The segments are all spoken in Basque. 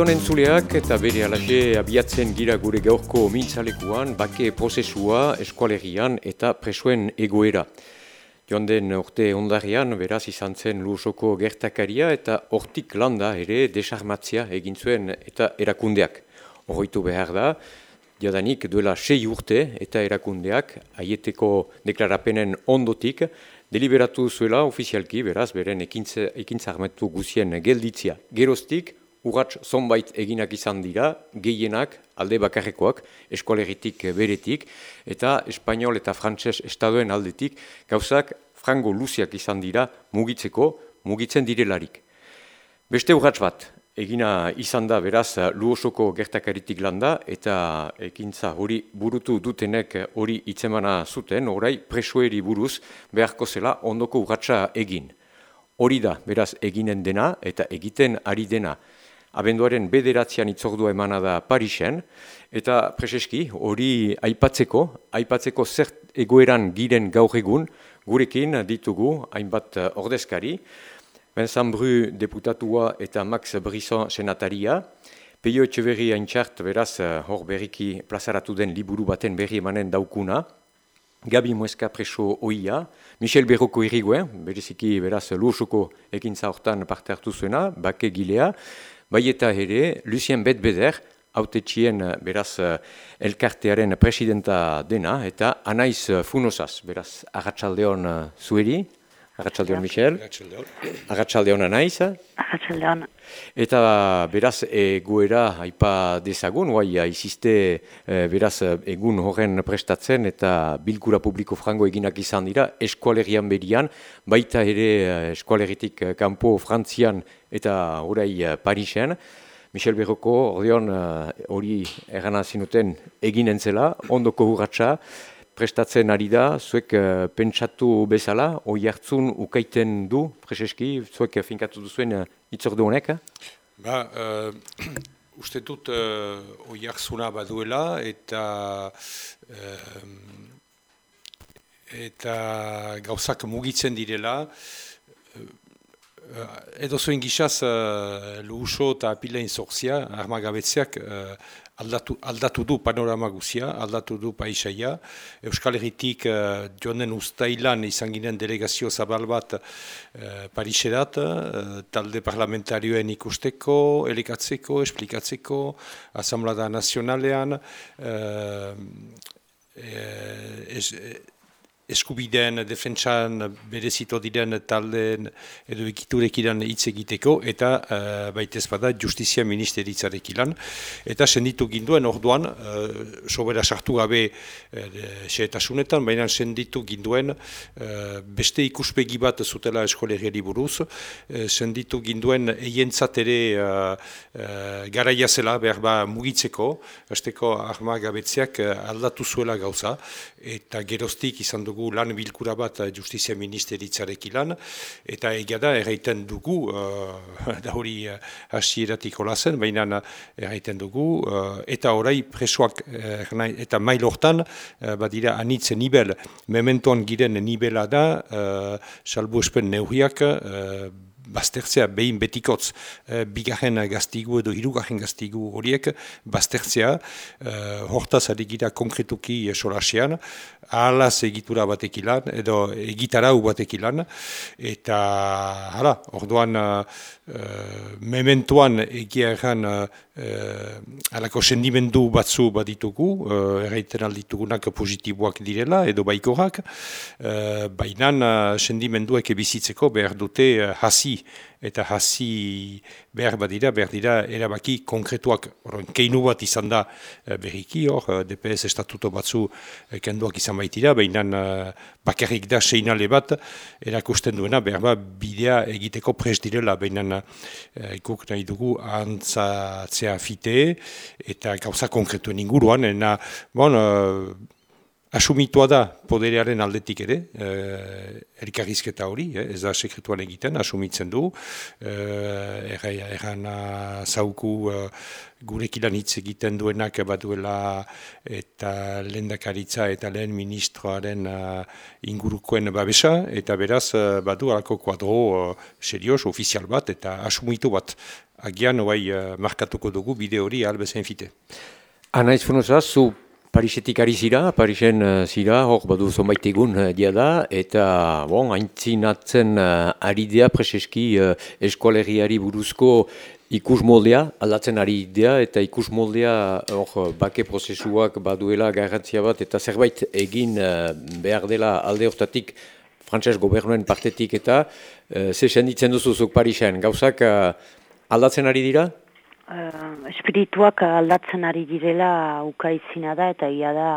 Honen zuleak eta bere alaxe abiatzen gira gure gaurko mintzalekuan bake prozesua eskualegian eta presoen egoera. Joan den orte ondarian beraz izan zen lusoko gertakaria eta hortik landa ere desarmatzia egin zuen eta erakundeak. Horroitu behar da, jadanik duela sei urte eta erakundeak aieteko deklarapenen ondotik deliberatu zuela ofizialki beraz beren ekintza, ekintza armetu guzien gelditzia. Geroztik, urratz zonbait eginak izan dira, gehienak alde bakarrekoak, eskolegitik beretik, eta espainol eta frantses estaduen aldetik, gauzak frango luziak izan dira mugitzeko, mugitzen direlarik. Beste urratz bat, egina izan da beraz luosoko gertakaritik landa, eta ekintza hori burutu dutenek hori itzemana zuten, orai presoeri buruz beharko zela ondoko urratza egin. Hori da, beraz, eginen dena eta egiten ari dena abenduaren bederatzean itzordua emana da Parisen, eta preseski hori aipatzeko, aipatzeko zert egoeran giren gaur egun, gurekin ditugu hainbat ordezkari, Vincent Bru deputatua eta Max Brisson senataria, Peio Etxeverri haintxart beraz hor berriki plazaratu den liburu baten berri emanen daukuna, Gabi Mueska preso oia, Michel Berroko iriguen, bereziki beraz lusuko ekintza hortan parte hartu zuena, bake gilea, bai eta ere, Lucien Betbeder, haute txien beraz elkartearen presidenta dena, eta Anaiz Funosaz, beraz, agatxaldeon zueri, agatxaldeon Michel, agatxaldeon Anaiz, agatxaldeon. Eta beraz egoera haipa dezagun, guai iziste beraz egun horren prestatzen eta bilkura publiko frango eginak izan dira, eskualerian berian, baita ere eskualeritik kanpo frantzian eta orai Parisen. Michel Berroko, ordeon hori uh, ergana zinuten egin entzela, ondoko hurratxa, prestatzen ari da, zuek uh, pentsatu bezala, oi hartzun ukaiten du, preseski, zuek finkatu duzuen uh, itzordu honek? Ba, uh, uste dut uh, oi hartzuna baduela eta uh, eta gauzak mugitzen direla, edo zuen gizaz uh, luhuso eta apilein zorzia, armagabetzeak uh, aldatu, aldatu du panorama guzia, aldatu du paisaia. Euskal Herritik uh, joan den ustailan izan ginen delegazio zabal bat uh, Pariserat, uh, talde parlamentarioen ikusteko, elikatzeko, esplikatzeko, Asamblada Nazionalean, uh, uh, eskubideen defentsan berezito diren taldeen edo ikiturekiran hitz egiteko eta uh, baitez bada justizia ministeritzarekin ilan. Eta senditu ginduen orduan, uh, sobera sartu gabe uh, baina senditu ginduen beste ikuspegi bat zutela eskolegeri buruz, uh, senditu ginduen eientzat ere uh, uh, garaia zela behar ba mugitzeko, esteko arma gabetzeak aldatu zuela gauza, eta geroztik izan dugu lan bilkura bat justizia ministeritzarekin lan, eta egia da erraiten dugu, uh, da hori uh, hasieratik holazen, baina erraiten dugu, uh, eta orai presoak uh, eta mailortan, uh, badira anitzen nibel, mementoan giren nibela da, uh, salbu espen neuriak, uh, baztertzea behin betikotz e, bigarren gaztigu edo hirugarren gaztigu horiek baztertzea e, hortaz adigira konkretuki solasean ahalaz egitura batek edo egitarau batek ilan eta hala, orduan Uh, mementuan egia erran uh, alako sendimendu batzu baditugu, uh, erraiten alditugunak positiboak direla edo baikorak, uh, baina uh, sendimenduak ebizitzeko behar dute uh, hasi eta hasi behar badira, behar dira erabaki konkretuak, horren keinu bat izan da uh, berriki, hor, uh, DPS estatuto batzu uh, kenduak izan baitira, uh, bakarrik da seinale bat, erakusten duena, behar ba, bidea egiteko pres direla, uh, ikuk nahi dugu antzatzea fite, eta gauza konkretuen inguruan, ena, bon, Asumitua da poderearen aldetik ere, eh, erkarrizketa hori, eh, ez da sekretuan egiten, asumitzen du, eh, erran zauku eh, gurekilan hitz egiten duenak baduela eta lendakaritza eta lehen ministroaren ingurukoen babesa, eta beraz badu alako kuadro serios, ofizial bat, eta asumitu bat, agian oai markatuko dugu bide hori albezen fite. Anaiz Funosa, zu Parisetik ari zira, Parisen uh, zira, hor badu zonbait egun uh, dia da, eta bon, haintzinatzen uh, ari dea preseski uh, eskualeriari buruzko ikus moldea, aldatzen ari dea, eta ikus moldea hor bake prozesuak baduela garrantzia bat, eta zerbait egin uh, behar dela alde hortatik frantses gobernuen partetik, eta uh, ze senditzen duzuzuk Parisen, gauzak uh, aldatzen ari dira? Uh, espirituak aldatzen ari direla ukaizina da eta ia da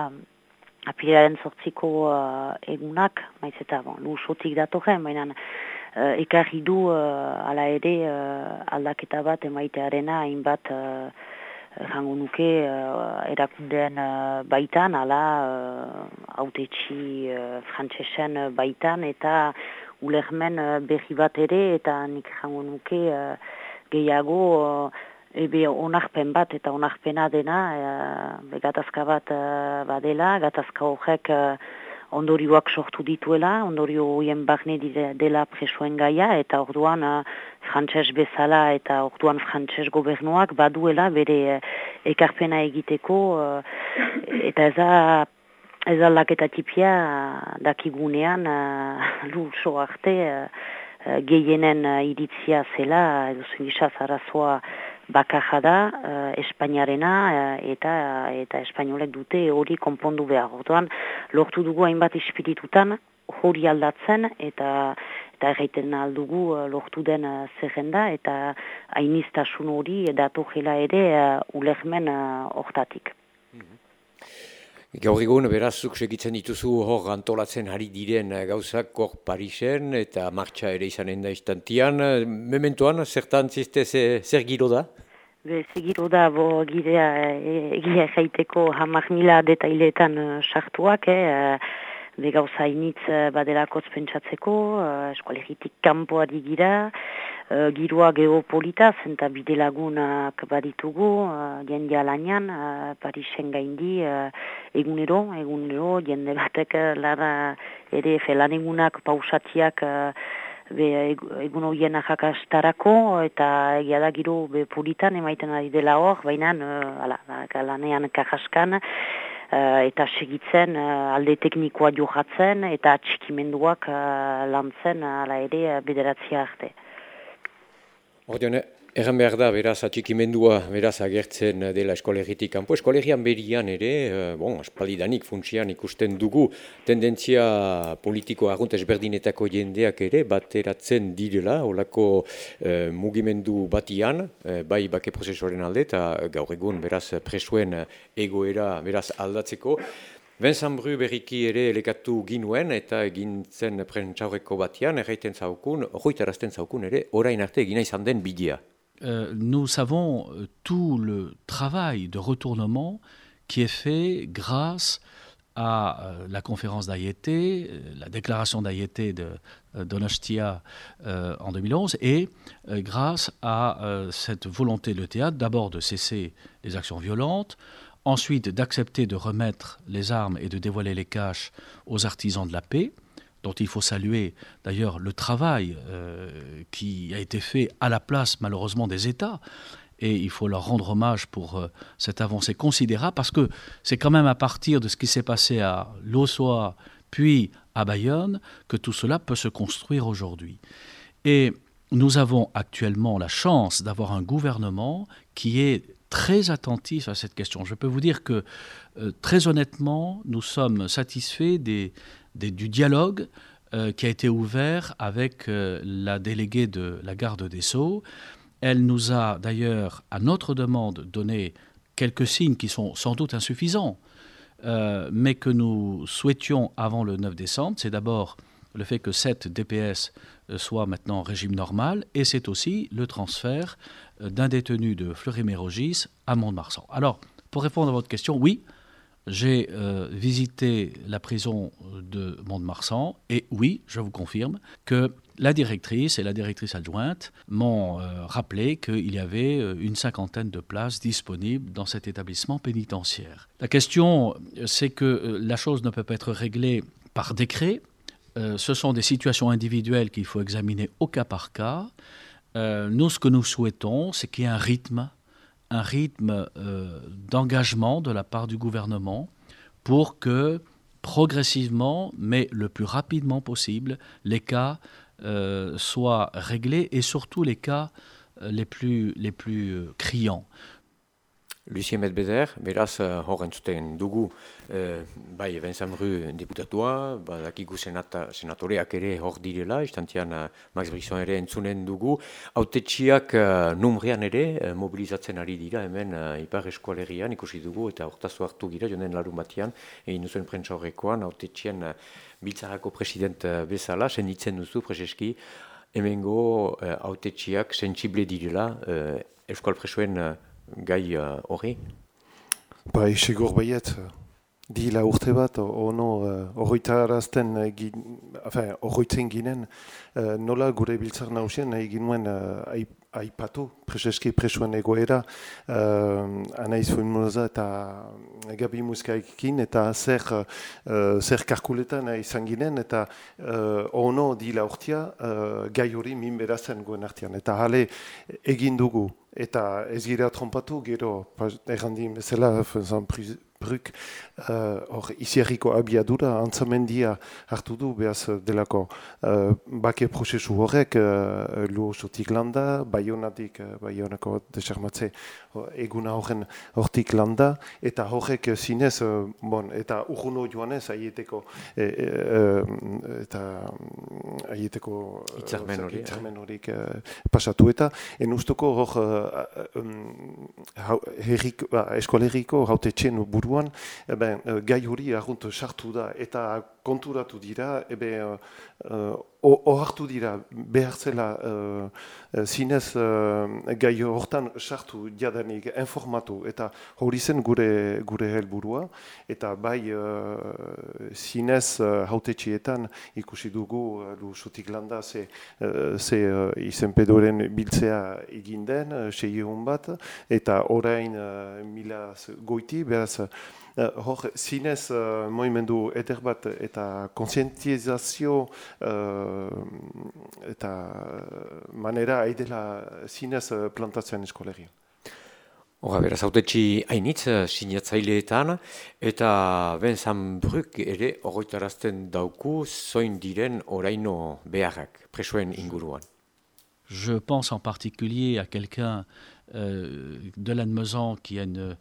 apiraren sortziko uh, egunak, maiz eta bon, lusotik datorren, baina uh, ekarri du uh, ala ere uh, aldaketa bat emaitearena hainbat uh, jango nuke uh, erakundeen uh, baitan, ala uh, autetxi uh, frantsesen baitan eta ulermen uh, berri bat ere eta nik jango nuke uh, gehiago ebe onarpen bat eta onarpena dena, e, gatazka bat e, badela, gatazka horrek e, ondorioak sortu dituela, ondorio horien barne dela presoen gaia, eta orduan e, frantses bezala eta orduan frantses gobernuak baduela bere e, ekarpena egiteko, e, eta eza Ez aldaketa tipia dakigunean uh, arte uh, gehienen uh, iritzia zela, edo zingisa zarazoa bakarra da uh, Espainiarena uh, eta eta espainolek dute hori konpondu behar. Orduan, lortu dugu hainbat espiritutan hori aldatzen eta eta erraiten aldugu uh, lortu den uh, zerrenda eta hainiztasun hori datojela ere uh, ulermen hortatik. Gaur egun, berazuk segitzen dituzu hor antolatzen ari diren gauzak hor Parisen eta martxa ere izanen da istantian. Mementoan, zertan ziste zer giro da? Be, giro da, bo girea egia jaiteko hamar mila detailetan sartuak, eh, be gauza initz badelakotz pentsatzeko, uh, eskualegitik kanpoa digira, uh, giroa geopolita, zenta bide lagunak baditugu, uh, jende alanean, uh, Parisen gaindi, uh, egunero, egunero, jende batek lara ere felan egunak pausatiak uh, be, egun horien ajakastarako, eta egia da giro be politan emaiten ari dela hor, baina ala, lanean kajaskan, uh, eta segitzen uh, alde teknikoa johatzen, eta txikimenduak uh, lantzen ala ere bederatzia arte. Ordeone, Egan behar da, beraz, atxikimendua, beraz, agertzen dela eskolegitik kanpo. Eskolegian berian ere, eh, bon, espalidanik funtsian ikusten dugu, tendentzia politiko agunt ezberdinetako jendeak ere, bateratzen direla, olako eh, mugimendu batian, eh, bai bake prozesuaren alde, eta gaur egun, beraz, presuen egoera, beraz, aldatzeko. Vincent Bru berriki ere elekatu ginuen eta egintzen prentsaurreko batian, erraiten zaukun, horretarazten zaukun ere, orain arte egina izan den bidea. Euh, nous savons euh, tout le travail de retournement qui est fait grâce à euh, la conférence d'Ayété, la déclaration d'Ayété de Donostia en 2011, et grâce à cette volonté de théâtre d'abord de cesser les actions violentes, ensuite d'accepter de remettre les armes et de dévoiler les caches aux artisans de la paix, dont il faut saluer d'ailleurs le travail euh, qui a été fait à la place malheureusement des États. Et il faut leur rendre hommage pour euh, cette avancée considérable parce que c'est quand même à partir de ce qui s'est passé à Lossoa puis à Bayonne que tout cela peut se construire aujourd'hui. Et nous avons actuellement la chance d'avoir un gouvernement qui est très attentif à cette question. Je peux vous dire que euh, très honnêtement, nous sommes satisfaits des, du dialogue euh, qui a été ouvert avec euh, la déléguée de la garde des Sceaux. Elle nous a d'ailleurs, à notre demande, donné quelques signes qui sont sans doute insuffisants, mais que nous souhaitions avant le 9 décembre. C'est d'abord le fait que cette DPS soit maintenant en régime normal, et c'est aussi le transfert d'un détenu de Fleury-Mérogis à Mont-de-Marsan. Alors, pour répondre à votre question, oui, j'ai euh, visité la prison de Mont-de-Marsan et oui, je vous confirme que la directrice et la directrice adjointe m'ont euh, rappelé qu'il y avait euh, une cinquantaine de places disponibles dans cet établissement pénitentiaire. La question, c'est que la chose ne peut pas être réglée par décret. Ce sont des situations individuelles qu'il faut examiner au cas par cas. nous, ce que nous souhaitons, c'est qu'il y ait un rythme un rythme euh, d'engagement de la part du gouvernement pour que progressivement, mais le plus rapidement possible, les cas euh, soient réglés et surtout les cas euh, les plus criants. Lucien Medbeder, beraz, uh, hor entzuten dugu, uh, bai, Vincent Bru diputatua, badakigu senata, senatoreak ere hor direla, istantian uh, Max Brisson ere entzunen dugu, autetxiak numrean ere mobilizatzen ari dira, hemen Ipar Eskualerian ikusi dugu, eta hortazu hartu gira, jonen larun batian, egin duzuen prentsa horrekoan, autetxien uh, biltzarako president bezala, senditzen duzu, prezeski, hemengo autetxiak sensible direla, uh, Eskual Presoen gai uh, hori? Ba, segur baiet, dila urte bat, ono horretarazten, uh, horretzen ginen, uh, nola gure biltzar nausien nahi ginuen uh, aipatu, preseski presuen egoera, uh, anaiz moza eta gabi muskaekin, eta zer, uh, zer karkuletan izan ginen, eta uh, ono dila urtea uh, gai hori min berazen goen artean. Eta hale egin dugu, eta ez gira trompatu, gero, errandin bezala, bruk uh, hor izierriko abiadura antzamendia hartu du behaz delako. Uh, bake prozesu horrek uh, lu osotik landa, baionatik uh, baionako desarmatze eguna horren hortik landa eta horrek zinez, uh, bon, eta urruno joanez aieteko e, e, eta aieteko itzarmen horik uh, pasatu. Eta en ustoko hor uh, um, herrik, ba, eskoleriko haute txen buru buruan, eben, eh, gai hori argunt sartu da. Eta konturatu dira, ebe, uh, ohartu dira behar zela uh, zinez uh, gai hortan sartu jadanik informatu. Eta hori zen gure, gure helburua. Eta bai uh, zinez uh, hautetxietan ikusi dugu lu sotik landa ze, uh, ze uh, izen pedoren biltzea eginden, uh, sei bat, eta orain uh, mila goiti, behaz Uh, hor, zinez uh, moimendu eder bat eta konsientizazio uh, eta manera haidela zinez plantatzen eskolegia. Hora, beraz, autetxi hainitz, sinatzaileetan, eta Benzan Bruk ere horretarazten dauku zoin diren oraino beharrak, presoen inguruan. Je pense en particulier à quelqu'un euh, de l'Anne-Mezan qui a une Euh,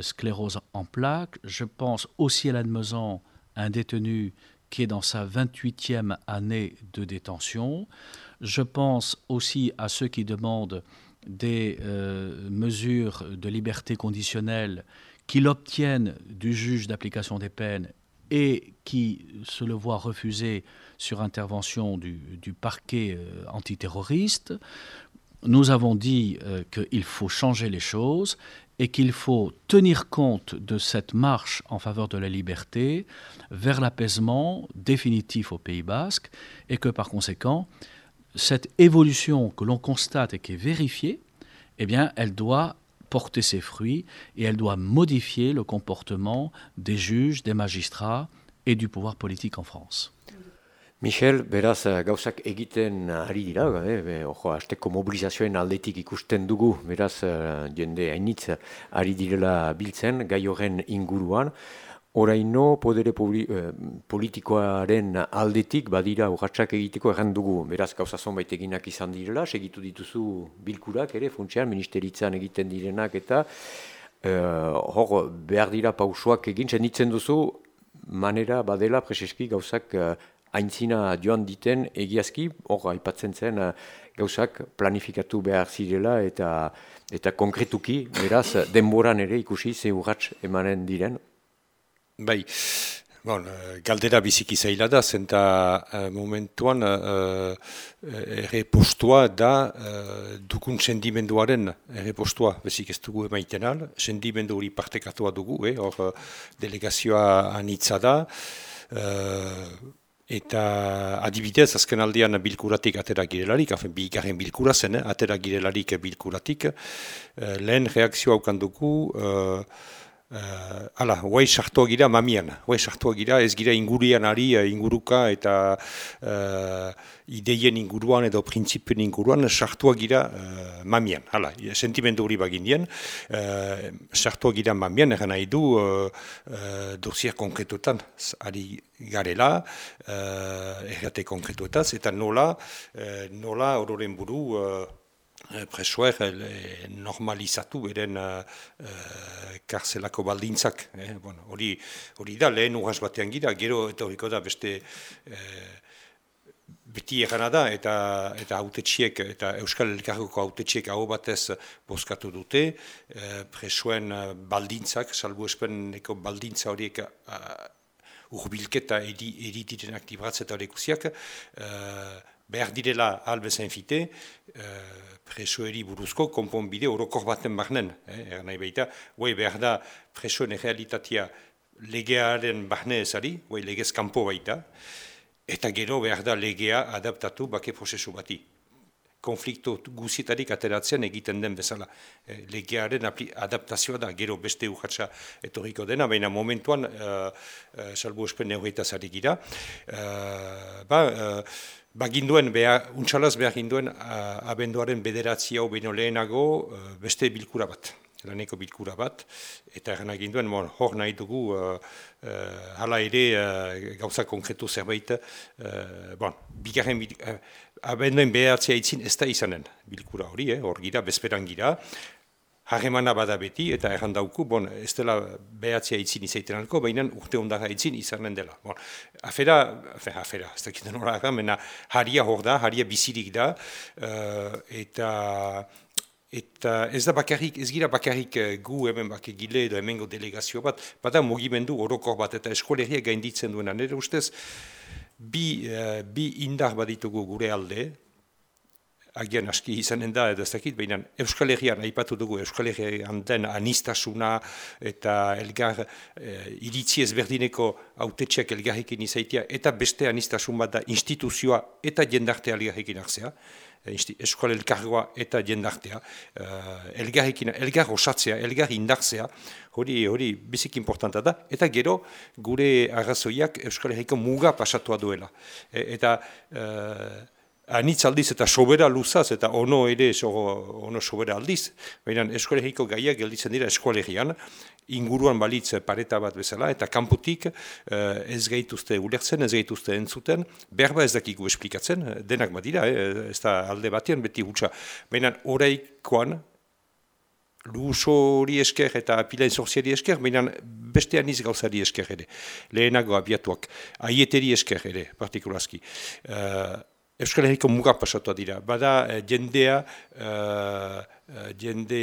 sclérose en plaques. Je pense aussi à l'admesan, un détenu qui est dans sa 28e année de détention. Je pense aussi à ceux qui demandent des euh, mesures de liberté conditionnelle qu'ils obtiennent du juge d'application des peines et qui se le voient refuser sur intervention du, parquet euh, antiterroriste. Nous avons dit qu'il faut changer les choses et qu'il faut tenir compte de cette marche en faveur de la liberté vers l'apaisement définitif au Pays basque et que par conséquent, cette évolution que l'on constate et qui est vérifiée, eh elle doit porter ses fruits et elle doit modifier le comportement des juges, des magistrats et du pouvoir politique en France. Michel, beraz, eh, gauzak egiten ari dira, eh, ojo, azteko mobilizazioen aldetik ikusten dugu, beraz, eh, jende hainitz ari direla biltzen, gai horren inguruan, oraino podere eh, politikoaren aldetik badira urratxak egiteko erran dugu, beraz, gauza zonbait eginak izan direla, segitu dituzu bilkurak ere, funtsean, ministeritzan egiten direnak, eta hor, behar dira pausoak egin, senditzen duzu, manera badela, preseski gauzak aintzina joan diten egiazki, hor aipatzen zen gauzak planifikatu behar zirela eta eta konkretuki, beraz, denboran ere ikusi ze emanen diren. Bai, Bon, eh, galdera biziki zaila da, zenta uh, momentuan uh, erre postua da uh, dukun sendimenduaren erre postua, bezik ez dugu emaiten al, sendimendu hori partekatua dugu, eh, hor delegazioa anitza da, uh, eta adibidez azken aldean bilkuratik atera girelarik, afen bi garen bilkura zen, atera girelarik bilkuratik, uh, lehen reakzioa ukandugu, uh, Uh, ala, guai sartua gira mamian, guai sartua gira ez gira ingurian ari uh, inguruka eta uh, ideien inguruan edo printzipien inguruan sartua gira uh, mamian, ala, sentimendu hori bagin dien, uh, sartua gira mamian, eran nahi du uh, uh, dosier konkretuetan ari garela, uh, errate konkretuetaz, eta nola, uh, nola ororen buru, Eh, presoer eh, normalizatu beren uh, karzelako baldintzak. Hori eh? da, lehen urras batean gira, gero eta horiko da beste beti egana da, eta eta autetxiek, eta Euskal Elkargoko autetxiek hau batez bozkatu dute, uh, presoen baldintzak, salbu espeneko baldintza horiek uh, urbilketa editirenak dibratzeta horiek usiak, behar direla albezen fite, uh, presoeri buruzko konponbide orokor baten barnen. Eh, nahi baita, guai behar da presoen realitatea legearen barne ezari, guai legez kanpo baita, eta gero behar da legea adaptatu bake prozesu bati. Konflikto guzietarik ateratzen egiten den bezala. Eh, legearen adaptazioa da, gero beste urratxa etorriko dena, baina momentuan, uh, uh, salbu espen neurita zari gira, uh, ba, uh, Baginduen, behar, untxalaz behar ginduen, abenduaren bederatzi hau beno lehenago beste bilkura bat, laneko bilkura bat, eta eran aginduen, bon, hor nahi dugu, uh, hala ere uh, gauza konkretu zerbait, uh, bon, bigarren, uh, abenduen beheratzea itzin ez da izanen bilkura hori, eh, hor gira, bezperan gira, harremana bada beti, eta erran dauku, bon, ez dela behatzea itzin izaiten alko, baina urte ondara itzin izanen dela. Bon, afera, afera, afera, ez dakit nora mena haria hor da, haria bizirik da, uh, eta eta ez da bakarrik, ez gira bakarrik uh, gu hemen bakegile edo hemengo delegazio bat, bada mugimendu orokor bat eta eskoleria gainditzen duena, nire ustez, bi, uh, bi indar baditugu gure alde, agian aski izanen da, edo ez dakit, baina Euskal Herrian, aipatu dugu, Euskal Herrian den anistasuna eta elgar e, iritzi ezberdineko autetxeak elgarrekin izaitia, eta beste anistasun bat da instituzioa eta jendarte elgarrekin hartzea, eh, Euskal Elkargoa eta jendartea, uh, elgarrekin, elgar osatzea, elgar indartzea, hori hori bizik importanta da, eta gero gure arrazoiak Euskal Herriko muga pasatua duela. E, eta anitz aldiz eta sobera luzaz eta ono ere ono sobera aldiz, baina eskolegiko gaiak gelditzen dira eskolegian, inguruan balitz pareta bat bezala, eta kanputik eh, ez gaituzte ulertzen, ez gaituzte entzuten, berba ez dakigu esplikatzen, denak badira, eh, ez da alde batean beti gutxa. Baina oraikoan, luso hori esker eta pilain zorziari esker, baina beste aniz gauzari esker ere, lehenago abiatuak, aieteri esker ere, partikulazki. Uh, Euskal Herriko muga pasatua dira. Bada eh, jendea, uh, jende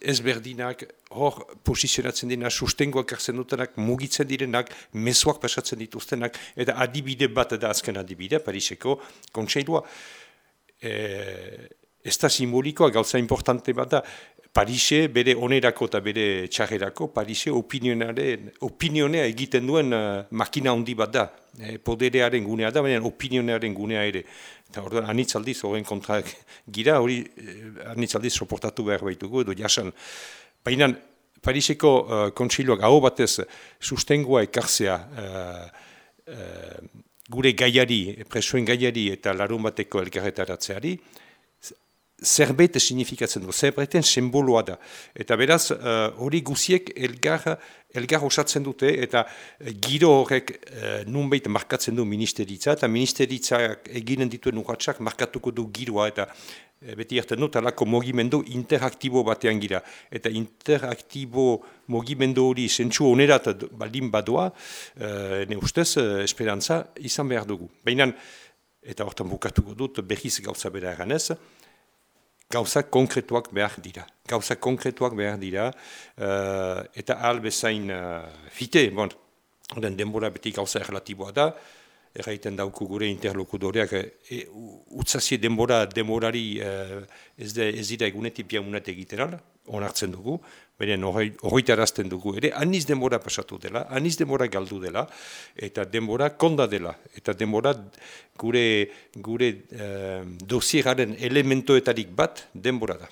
ezberdinak, hor posizionatzen dira, sustengoak hartzen dutenak, mugitzen direnak, mezuak pasatzen dituztenak, eta adibide bat da azken adibide, Pariseko kontseilua. E, ez da simbolikoa, gauza importante bat da, Parise bere onerako eta bere txarrerako, Parise opinionea egiten duen uh, makina handi bat da. E, poderearen gunea da, baina opinionearen gunea ere. Eta hori anitzaldiz, horren kontra gira, hori eh, anitzaldiz soportatu behar baitugu edo jasan. Baina Pariseko uh, kontsiloak hau batez sustengoa ekartzea uh, uh, gure gaiari, presoen gaiari eta larun bateko elkarretaratzeari, zerbait signifikatzen du, zerbaiten simboloa da. Eta beraz, uh, hori guziek elgar, elgar osatzen dute, eta giro horrek uh, nunbait markatzen du ministeritza, eta ministeritzak eginen dituen urratxak markatuko du giroa, eta uh, beti erten dut, alako mogimendu interaktibo batean gira. Eta interaktibo mogimendu hori zentsu onerat baldin badoa, uh, ne ustez, uh, esperantza izan behar dugu. Baina, eta hortan bukatuko dut, behiz gauza bera eganez, gauza konkretuak behar dira. Gauza konkretuak behar dira, uh, eta albezain uh, fite, bon, den denbora beti gauza erlatiboa da, erraiten dauku gure interlokudoreak, e, utzazie denbora, denborari uh, ez, de, ez dira egunetik biamunet egiten ala, onartzen dugu, Baina horretarazten dugu ere, aniz denbora pasatu dela, aniz denbora galdu dela, eta denbora konda dela. Eta denbora gure, gure eh, dosieraren elementoetarik bat denbora da.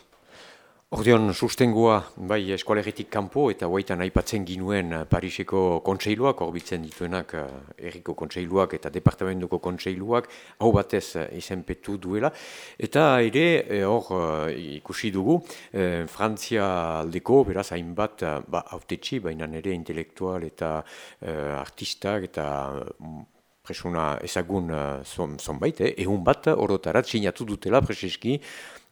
Ordeon, sustengua, bai, eskualegitik kanpo eta guaitan aipatzen ginuen eh, Pariseko kontseiluak, horbitzen dituenak eh, erriko kontseiluak eta departamentuko kontseiluak, hau batez eh, izenpetu duela. Eta ere, hor ikusi dugu, Frantzia aldeko, beraz, hainbat, ba, autetxi, baina nire intelektual eta artistak eta mm, presuna ezagun zonbait, eh? egun bat, orotarat, sinatu dutela, preseski,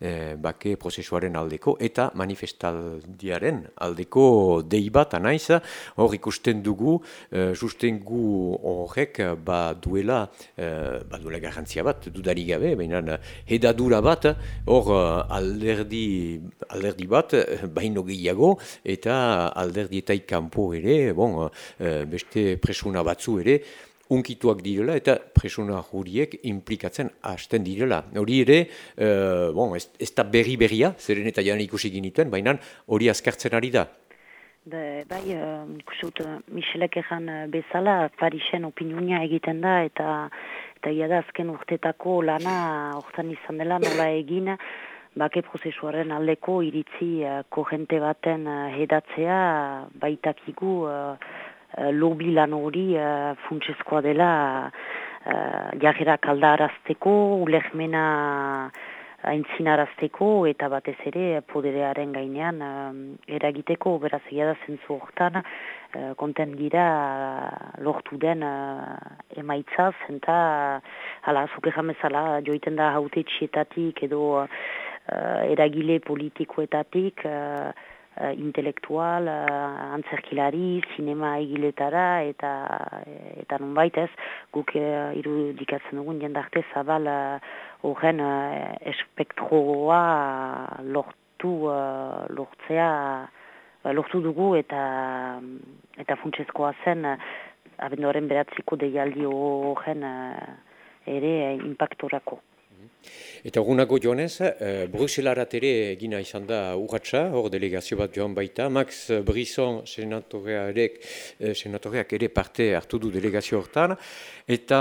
e, bake prozesuaren aldeko eta manifestaldiaren aldeko dei bat anaiz, hor ikusten dugu, e, sustengu horrek ba duela, e, ba duela garrantzia bat, dudari gabe, baina hedadura bat, hor alderdi, alderdi bat, baino gehiago, eta alderdi eta ikampo ere, bon, beste presuna batzu ere, unkituak direla eta presuna huriek implikatzen hasten direla. Hori ere, uh, bon, ez, ez da berri berria, zeren eta jaren ikusi ginituen, baina hori azkartzen ari da. De, bai, uh, ikusi dut, Michelek egan bezala, Parisen opinionia egiten da, eta eta da azken urtetako lana, hortan izan dela, nola egin, bake prozesuaren aldeko iritzi uh, kohente baten uh, hedatzea, baitakigu, uh, uh, lobi lan hori uh, funtsezkoa dela uh, jarrera kaldarazteko, ulehmena aintzinarazteko eta batez ere poderearen gainean eragiteko. Beraz da zentzu horretan uh, konten gira lortu den uh, emaitzaz eta hala, zuke jamezala joiten da haute txietatik edo uh, eragile politikoetatik uh, intelektual, uh, antzerkilari, sinema egiletara, eta eta non baitez, guk uh, irudikatzen dugun jendarte zabal horren uh, espektroa lortu, uh, lortzea, lortu dugu eta eta funtsezkoa zen uh, abendoren beratziko deialdi horren uh, ere uh, impactorako. Eta egunako joanez, e, Bruselarat ere egina izan da urratxa, hor delegazio bat joan baita. Max Brisson senatoreak, e, senatoreak ere parte hartu du delegazio hortan. Eta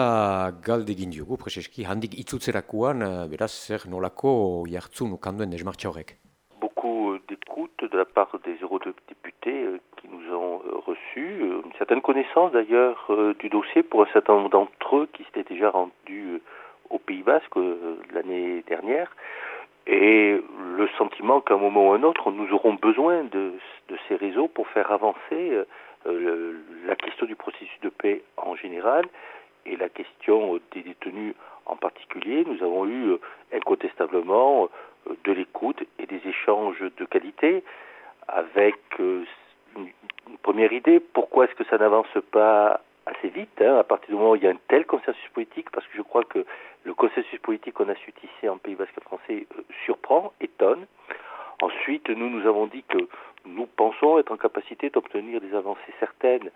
galde egin diogu, preseski, handik itzutzerakuan, e, beraz, zer nolako jartzun ukanduen desmartxa horrek? Beaucoup d'écoute de la part des eurodéputés euh, qui nous ont euh, reçus, euh, une certaine connaissance d'ailleurs du dossier pour un certain nombre d'entre eux qui s'étaient déjà rendus au Pays Basque euh, l'année dernière, et le sentiment qu'à un moment ou un autre, nous aurons besoin de, de ces réseaux pour faire avancer euh, la question du processus de paix en général et la question des détenus en particulier. Nous avons eu euh, incontestablement de l'écoute et des échanges de qualité avec une, une première idée, pourquoi est-ce que ça n'avance pas assez vite, hein, à partir du moment où il y a un tel consensus politique, parce que je crois que le consensus politique qu'on a su tisser en Pays Basque français euh, surprend, étonne. Ensuite, nous nous avons dit que nous pensons être en capacité d'obtenir des avancées certaines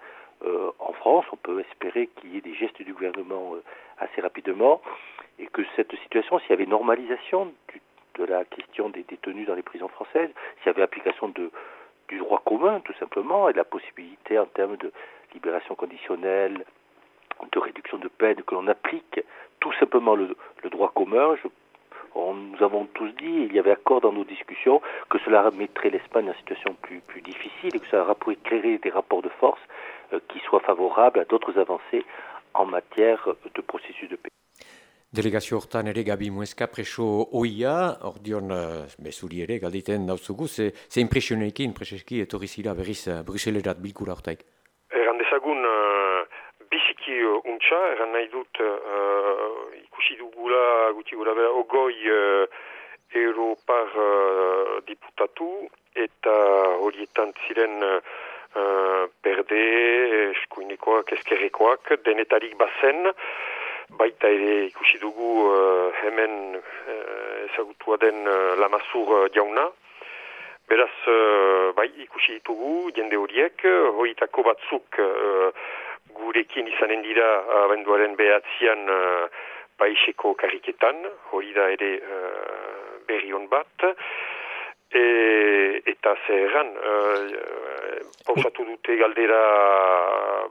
euh, en France. On peut espérer qu'il y ait des gestes du gouvernement euh, assez rapidement et que cette situation, s'il y avait normalisation du, de la question des détenus dans les prisons françaises, s'il y avait application de, du droit commun, tout simplement, et de la possibilité en termes de libération conditionnelle, de réduction de peine, que l'on applique tout simplement le, le droit commun. Je, on, nous avons tous dit, il y avait accord dans nos discussions, que cela mettrait l'Espagne en situation plus, plus difficile et que cela pourrait créer des rapports de force euh, qui soient favorables à d'autres avancées en matière de processus de paix. Delegazio hortan ere Gabi Mueska preso oia, hor dion, bezuri ere, galditen dauzugu, ze, ze impresionekin, preseski, etorri zira berriz Bruselerat bilkura hortaik? Eran dezagun, uh, untxa, eran nahi dut, uh, ikusi dugula, guti gura behar, ogoi uh, Europar uh, diputatu, eta horietan ziren uh, berde, eskuinekoak, eskerrekoak, denetarik bazen, baita ere ikusi dugu uh, hemen uh, ezagutua den uh, lamazur uh, jauna. Beraz, uh, bai, ikusi ditugu jende horiek, horietako batzuk uh, gurekin izanen dira abenduaren behatzean uh, paiseko kariketan, hori da ere uh, berri hon bat. E, eta zerran, uh, pausatu dute galdera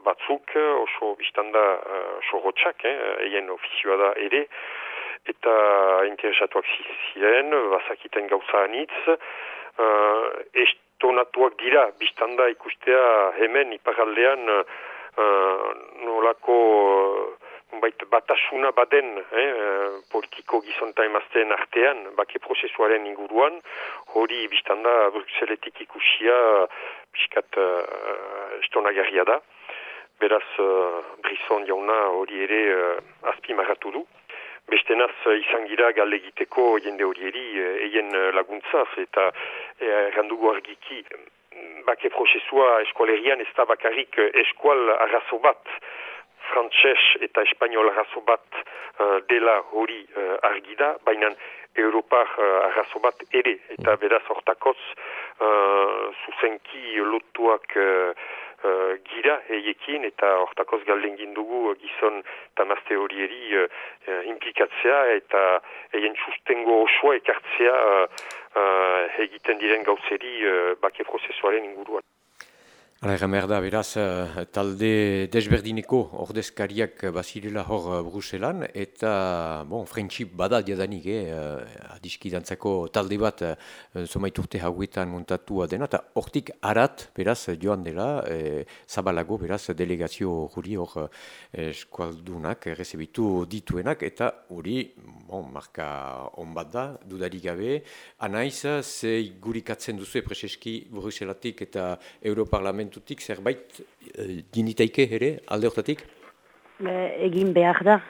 batzuk, oso biztanda uh, sorotxak, eh, eien ofizioa da ere, eta interesatuak ziren, bazakiten gauza anitz, uh, estonatuak dira, biztanda ikustea hemen iparaldean uh, nolako bait batasuna baden eh, politiko gizonta emazten artean, bake prozesuaren inguruan, hori biztanda Bruxelletik ikusia biskat uh, estonagarria da. Beraz, uh, Brisson jauna hori ere uh, azpi maratu du. Beste naz uh, izan gira gale egiteko jende hori eri uh, eien laguntzaz eta errandugu argiki bake prozesua eskualerian ez da bakarrik eskual arrazo bat frantses eta espainol arrazo bat uh, dela hori uh, argi da, baina Europar uh, arrazo bat ere, eta beraz hortakoz uh, zuzenki lotuak uh, uh, gira eiekin, eta hortakoz galden gindugu gizon tamazte horieri uh, implikatzea, eta eien sustengo osoa ekartzea uh, uh, egiten diren gauzeri uh, bake prozesuaren inguruan. Hala egan behar da, beraz, eh, talde desberdineko ordezkariak bazirela hor eh, Bruselan, eta, bon, friendship bada diadanik, eh, eh adiskidantzako talde bat zomaiturte hauetan montatua dena, eta hortik arat, beraz, joan dela, e, zabalago, beraz, delegazio juri hor eskualdunak, rezebitu dituenak, eta hori, bon, marka on bat da, dudarik gabe, anaiz, ze gurikatzen duzu preseski Bruselatik eta Europarlament momentutik zerbait dinitaike eh, ere alde hortatik? egin behar da,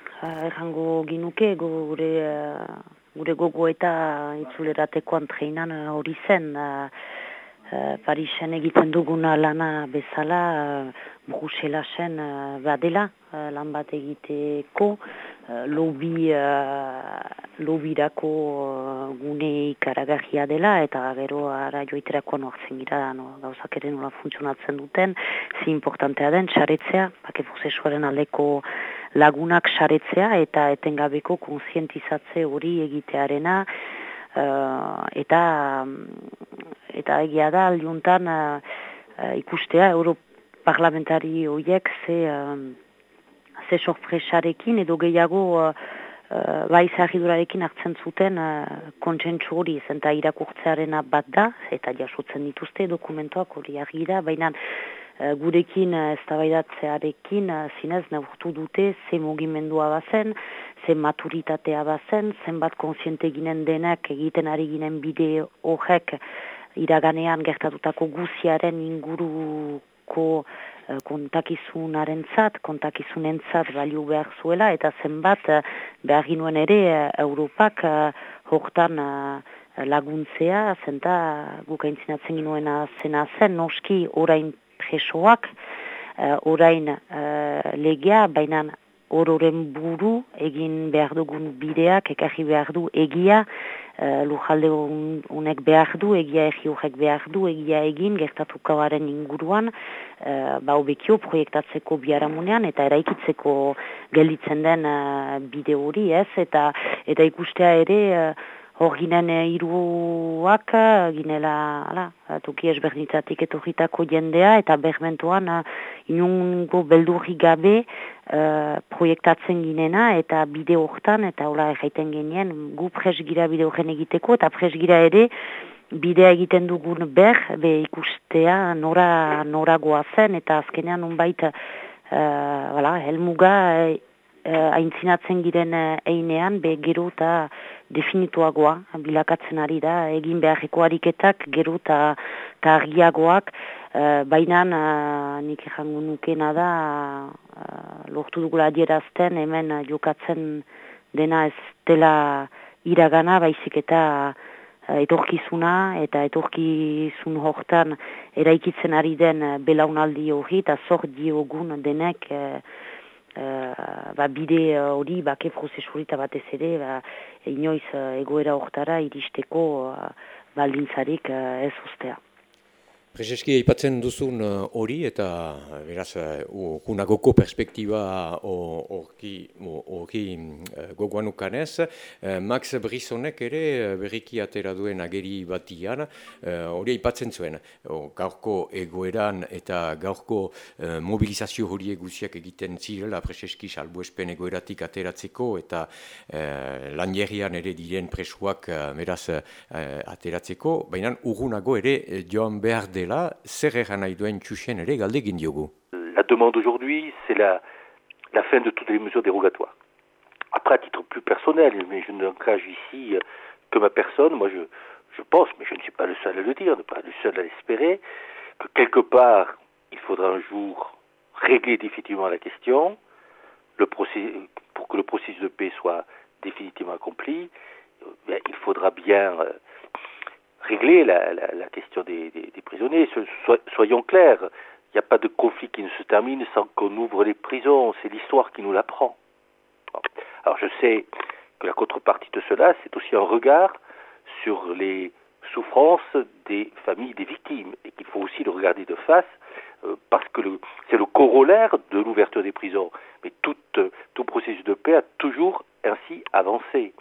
errango ginuke gure, uh, gure gogo eta itzulerateko antreinan hori zen. Parisen egiten duguna lana bezala, Bruselasen badela lan bat egiteko, lobi, uh, lobirako uh, gune ikaragarria dela, eta gero ara joiterako nortzen gira, no, gauzak ere nola funtzionatzen duten, zi importantea den, saretzea, bake prozesuaren aldeko lagunak saretzea, eta etengabeko konsientizatze hori egitearena, uh, eta eta egia da, aldiuntan uh, ikustea, Europarlamentari horiek ze... Uh, ze sorpresarekin edo gehiago uh, bai zahidurarekin hartzen zuten uh, kontsentsu hori zenta irakurtzearen bat da eta jasotzen dituzte dokumentoak hori argi da, baina uh, gurekin uh, eztabaidatzearekin uh, zinez neurtu dute ze mugimendua bazen, ze maturitatea bazen, zenbat konsiente ginen denak egiten ari ginen bide horrek iraganean gertatutako guziaren inguruko Eh, kontakizunaren zat, kontakizunen zat baliu behar zuela, eta zenbat eh, behar ginuen ere eh, Europak hortan laguntzea, zenta gukaintzinatzen ginuena zena zen, noski orain presoak, orain legea, baina ororen buru egin behar dugun bideak, ekarri behar du egia, uh, lujalde honek behar du, egia egi horrek behar du, egia egin, gertatukabaren inguruan, uh, ba obekio proiektatzeko biharamunean, eta eraikitzeko gelditzen den uh, bide hori, ez, eta, eta ikustea ere, uh, hor ginen iruak, ginela, ala, toki ezberdintatik etorritako jendea, eta bermentuan uh, inungo beldurri gabe uh, proiektatzen ginena, eta bide hortan, eta hola erraiten genien, gu presgira bide horren egiteko, eta presgira ere, bidea egiten dugun ber, be ikustea nora, nora goazen, eta azkenean unbait, uh, voilà, helmuga, aintzinatzen giren einean, be gero eta definituagoa bilakatzen ari da, egin beharreko ariketak gero eta argiagoak, uh, baina uh, nik ejango nukena da uh, lortu dugula adierazten hemen jokatzen dena ez dela iragana, baizik eta etorkizuna eta etorkizun hortan eraikitzen ari den belaunaldi hori eta zor diogun denek uh, ba, bide hori uh, bake prozesurita batez ere ba, inoiz uh, egoera hortara iristeko uh, baldintzarik ez ustea. Prezeski aipatzen duzun uh, hori eta beraz uh, perspektiba hori uh, gogoan ukanez. Max Brisonek ere berriki atera duen ageri batian hori aipatzen zuen. gaurko egoeran eta gaurko uh, mobilizazio hori eguziak egiten zirela prezeski salbu espen egoeratik ateratzeko eta uh, lanjerian ere diren presuak beraz uh, ateratzeko. Baina urgunago ere joan behar de la demande aujourd'hui, c'est la, fin de toutes les mesures dérogatoires. Après, à titre plus personnel, mais je n'engage ici que ma personne, moi je, pense, mais je ne suis pas le seul à le dire, ne pas le seul à l'espérer, que quelque part, il faudra un jour régler définitivement la question, pour que le processus de paix soit définitivement accompli, eh il faudra bien euh, régler la, question des, prisonniers. soyons clairs, il n'y a pas de conflit qui ne se termine sans qu'on ouvre les prisons. C'est l'histoire qui nous l'apprend. Alors je sais que la contrepartie de cela, c'est aussi un regard sur les souffrances des familles des victimes et qu'il faut aussi le regarder de face euh, parce que c'est le corollaire de l'ouverture des prisons. Mais tout, euh, processus de paix a toujours ainsi avancé.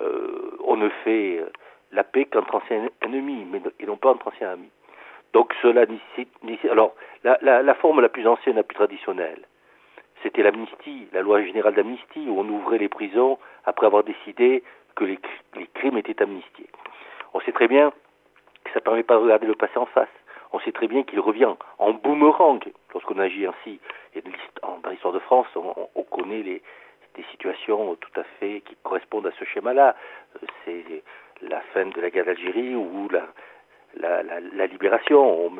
Euh, on ne fait la paix qu'entre anciens ennemis, mais et non pas entre anciens amis. Donc cela nécessite... Alors, la, la, la, forme la plus ancienne, la plus traditionnelle, c'était l'amnistie, la loi générale d'amnistie, où on ouvrait les prisons après avoir décidé que les, les, crimes étaient amnistiés. On sait très bien que ça ne permet pas de regarder le passé en face. On sait très bien qu'il revient en boomerang lorsqu'on agit ainsi. Et dans l'histoire de France, on, on connaît les, des situations tout à fait qui correspondent à ce schéma-là. Euh, c'est la fin de la guerre d'Algérie ou la, la, la, la libération.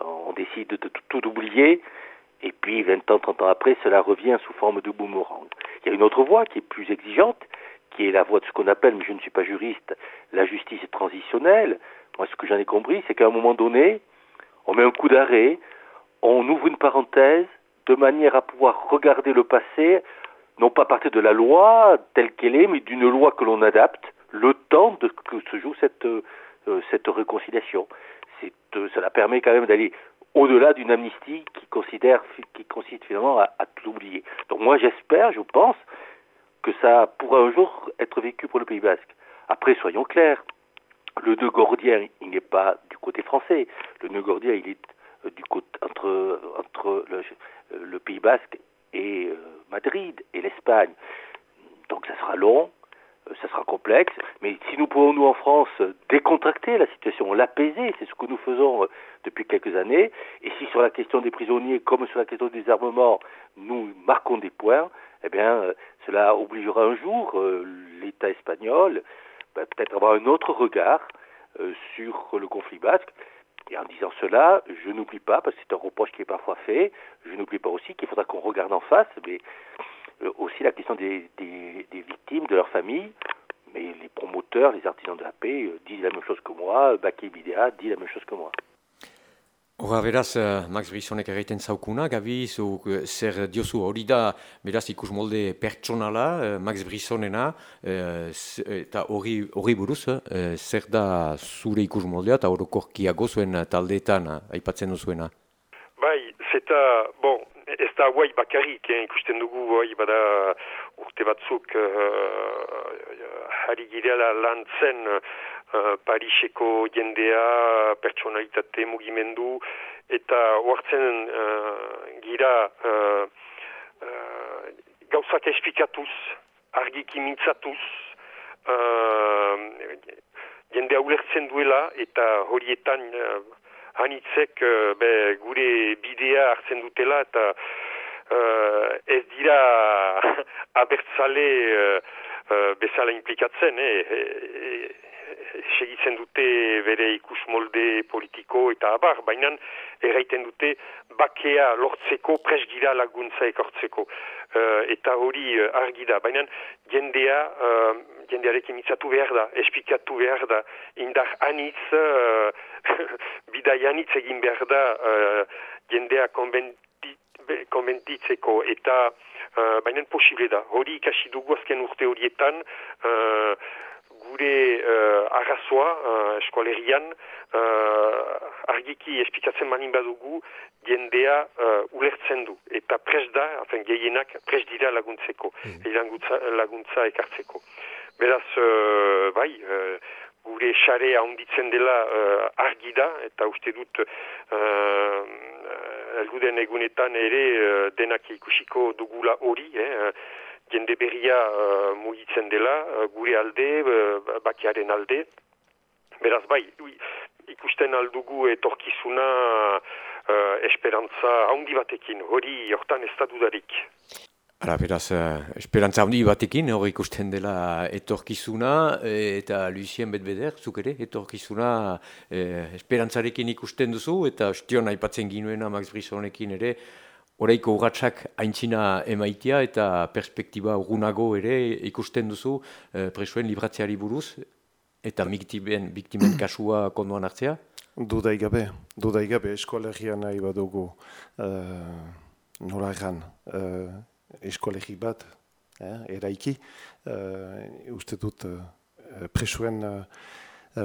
On, décide de, tout oublier et puis 20 ans, 30 ans après, cela revient sous forme de boomerang. Il y a une autre voie qui est plus exigeante, qui est la voie de ce qu'on appelle, mais je ne suis pas juriste, la justice transitionnelle. Moi, ce que j'en ai compris, c'est qu'à un moment donné, on met un coup d'arrêt, on ouvre une parenthèse de manière à pouvoir regarder le passé, non pas à partir de la loi telle qu'elle est, mais d'une loi que l'on adapte le temps de que se joue cette, euh, cette réconciliation. Euh, cela permet quand même d'aller au-delà d'une amnistie qui considère, qui consiste finalement à, tout oublier. Donc moi j'espère, je pense, que ça pourra un jour être vécu pour le Pays Basque. Après, soyons clairs, le nœud gordien, il n'est pas du côté français. Le nœud gordien, il est euh, du côté entre entre le, euh, le Pays Basque et euh, Madrid et l'Espagne. Donc ça sera long, euh, ça sera complexe, mais si nous pouvons, nous en France, décontracter la situation, l'apaiser, c'est ce que nous faisons euh, depuis quelques années, et si sur la question des prisonniers, comme sur la question des armements, nous marquons des points, eh bien, euh, cela obligera un jour l'État espagnol ben, peut-être avoir un autre regard sur le conflit basque. Et en disant cela, je n'oublie pas, parce que c'est un reproche qui est parfois fait, je n'oublie pas aussi qu'il faudra qu'on regarde en face, mais euh, aussi la question des, victimes, de leurs familles. Mais les promoteurs, les artisans de la paix euh, disent la même chose que moi, Baki Bidea dit la même chose que moi. Hora beraz, uh, Max Brisonek egiten zaukuna, gabi, zu, uh, zer diozu hori da, beraz ikus molde pertsonala, uh, Max Brisonena, eta hori, hori buruz, zer da zure ikus moldea, eta orokorkiago zuen taldeetan, aipatzen duzuena? Bai, zeta, bon, ez da guai bakarrik, eh, ikusten dugu guai bada urte batzuk uh, hari girela lan zen uh, Pariseko jendea, pertsonalitate mugimendu, eta huartzen uh, gira uh, uh, gauzak esplikatuz, argiki mintzatuz, uh, jendea ulertzen duela, eta horietan uh, hanitzek uh, be, gure bidea hartzen dutela eta ez dira abertzale bezala implikatzen, eh? Segitzen dute bere ikus molde politiko eta abar, baina erraiten dute bakea lortzeko presgira laguntza ekortzeko. Uh, eta hori uh, argi da, baina jendea, uh, jendearekin itzatu behar da, espikatu behar da, indar anitz, uh, bidai anitz egin behar da, uh, jendea konbentitzeko eta uh, baina posible da. Hori ikasi dugu azken urte horietan, uh, gure uh, arrazoa uh, eskualerian uh, argiki espikatzen manin badugu jendea uh, ulertzen du eta pres da, afen gehienak pres dira laguntzeko, mm. laguntza ekartzeko. Beraz, uh, bai, uh, gure xare handitzen dela uh, argi da eta uste dut uh, elguden egunetan ere uh, denak ikusiko dugula hori, eh, jende berria uh, mugitzen dela, uh, gure alde, uh, bakiaren alde. Beraz bai, ikusten aldugu etorkizuna uh, esperantza handi batekin, hori hortan ez da dudarik. Ara, beraz, esperantza handi batekin, hori ikusten dela etorkizuna, eta Lucien Betbeder, zuk ere, etorkizuna esperantzarekin ikusten duzu, eta ostion aipatzen ginuena Max Brisonekin ere, Horeiko urratxak haintzina emaitia eta perspektiba urgunago ere ikusten duzu e, presoen libratzeari buruz eta biktimen, biktimen kasua konduan hartzea? Dudai gabe, dudai gabe eskolegia nahi badugu uh, nora egan uh, eskolegi bat eh, eraiki. Uh, uste dut uh, presoen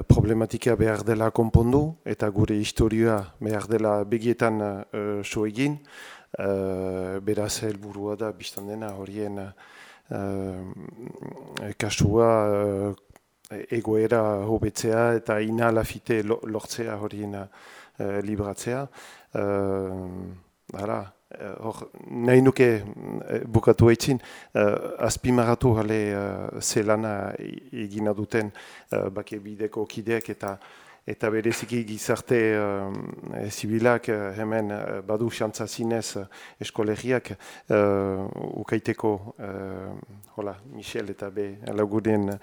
problematika behar dela konpondu eta gure historioa behar dela begietan uh, so egin. Beraz helburua da biztan dena horien uh, kasua uh, egoera hobetzea eta inalafite lortzea horien uh, libratzea. Uh, Hala, hor, nahi nuke bukatu haitzin, uh, azpimaratu jale uh, zelana egina duten uh, bake bideko kideak eta eta bereziki gizarte uh, zibilak uh, hemen uh, badu xantza zinez eskolegiak uh, ukaiteko uh, hola, Michel eta be laguden uh,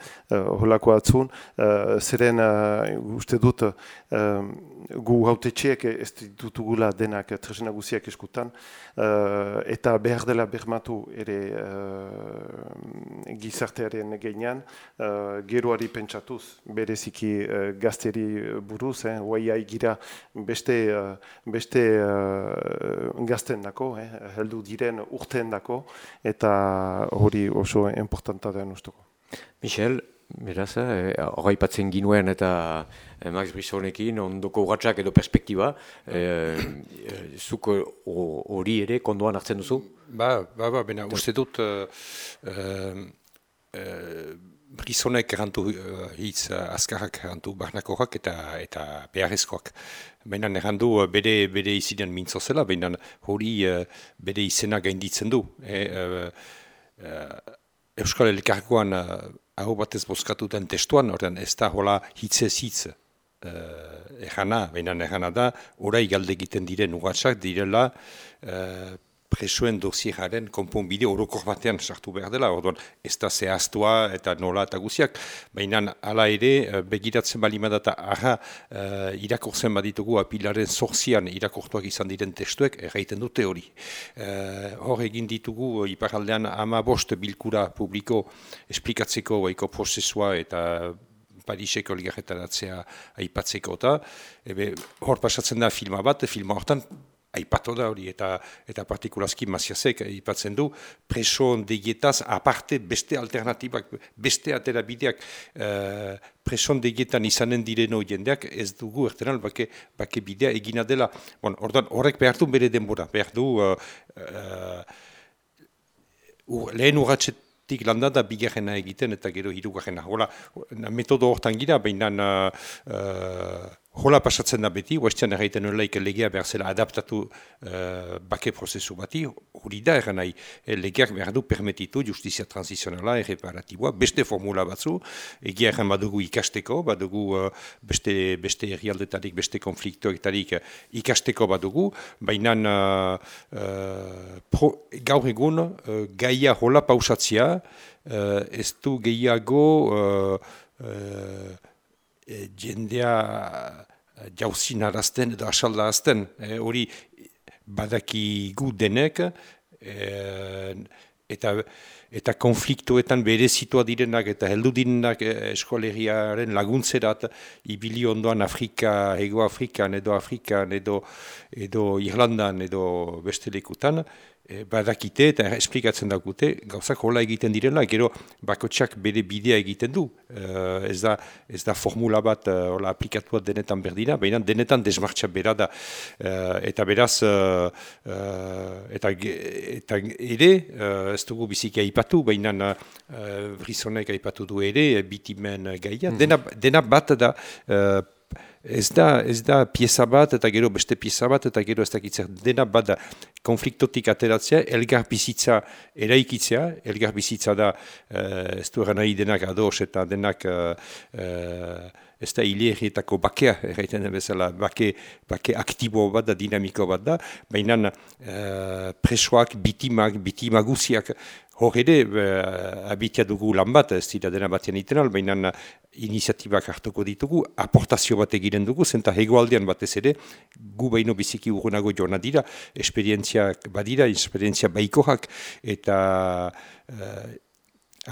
holako atzun uh, zeren uh, uste dut uh, gu haute txek ez ditutugula denak tresena guziak eskutan. Uh, eta behar dela bermatu ere uh, gizartearen geinean uh, geroari pentsatuz bereziki uh, gazteri buruz, eh, guai gira beste, uh, beste uh, gazten dako, eh, heldu diren urten dako, eta hori oso importanta da ustuko. Michel, beraz, eh, hori patzen ginuen eta eh, Max Brisonekin ondoko urratxak edo perspektiba, eh, eh, zuk hori ere kondoan hartzen duzu? Ba, ba, ba, bena, uste dut, uh, uh, uh, Brizonek errantu uh, hitz uh, azkarrak errantu barnakoak eta eta beharrezkoak. Baina errandu uh, bere, bere izinean mintzo zela, baina hori bere izena gainditzen du. E, Euskal Elkarkoan uh, hau batez bozkatu testuan, ordean ez da hola hitzez hitz uh, errana, baina errana da, orai galde egiten diren ugatsak direla uh, presoen dosieraren konponbide orokor batean sartu behar dela, orduan ez da zehaztua eta nola eta guziak, baina hala ere eh, begiratzen bali eta aha uh, irakortzen baditugu apilaren zorzian irakortuak izan diren testuek, erraiten dute hori. Uh, hor egin ditugu iparaldean ama bost bilkura publiko esplikatzeko baiko prozesua eta Pariseko ligarretaratzea aipatzeko eta hor pasatzen da filma bat, filma hortan aipatu da hori, eta eta partikulazki maziazek aipatzen du, preso ondegietaz aparte beste alternatibak, beste atera bideak uh, preso ondegietan izanen direno jendeak ez dugu ertenal bake, bake bidea egina dela. Bon, ordan, horrek behar du bere denbora, behar du uh, uh, lehen urratxet tik landa da bigarrena egiten eta gero hirugarrena. Hola, metodo hortan gira, baina uh, Hola pasatzen da beti, huestian erraiten nolaik legea behar zela adaptatu uh, bake prozesu bati, hori da erran nahi, legeak behar du permetitu justizia transizionala erreparatiboa, beste formula batzu, egia erran badugu ikasteko, badugu uh, beste, beste herrialdetarik, beste konfliktoetarik ikasteko badugu, baina uh, uh, gaur egun uh, gaia hola pausatzia, uh, ez du gehiago e, jendea e, jauzin arazten edo asalda azten. E, hori badaki gu denek e, eta eta konfliktoetan bere zitua direnak eta heldu direnak eskoleriaren laguntzerat ibili ondoan Afrika, Ego Afrikan edo Afrikan edo, edo Irlandan edo beste lekutan, e, badakite eta esplikatzen dakute gauzak hola egiten direla, gero bakotsak bere bidea egiten du. E, ez, da, ez da formula bat e, hola aplikatuat denetan berdina, baina denetan desmartxa bera da. E, eta beraz, e, eta, eta ere, ez dugu biziki aipatu, baina e, brizonek aipatu du ere, bitimen gaia. Mm dena, dena bat da Ez da, ez da pieza bat eta gero beste pieza bat eta gero ez dakitzer dena bada konfliktotik ateratzea, elgar bizitza eraikitzea, elgar bizitza da uh, ez du nahi denak ados eta denak uh, uh, ez da hilerrietako bakea, erraiten bezala, bake, bake aktibo bat da, dinamiko bat da, baina uh, presoak, bitimak, bitimaguziak, Hor ere, uh, abitia dugu lan bat, ez dira dena batean iten baina iniziatibak hartuko ditugu, aportazio bat egiren dugu, zenta hegoaldean batez ere, gu behin biziki urgunago joan dira, esperientziak badira, esperientzia baikoak, eta uh,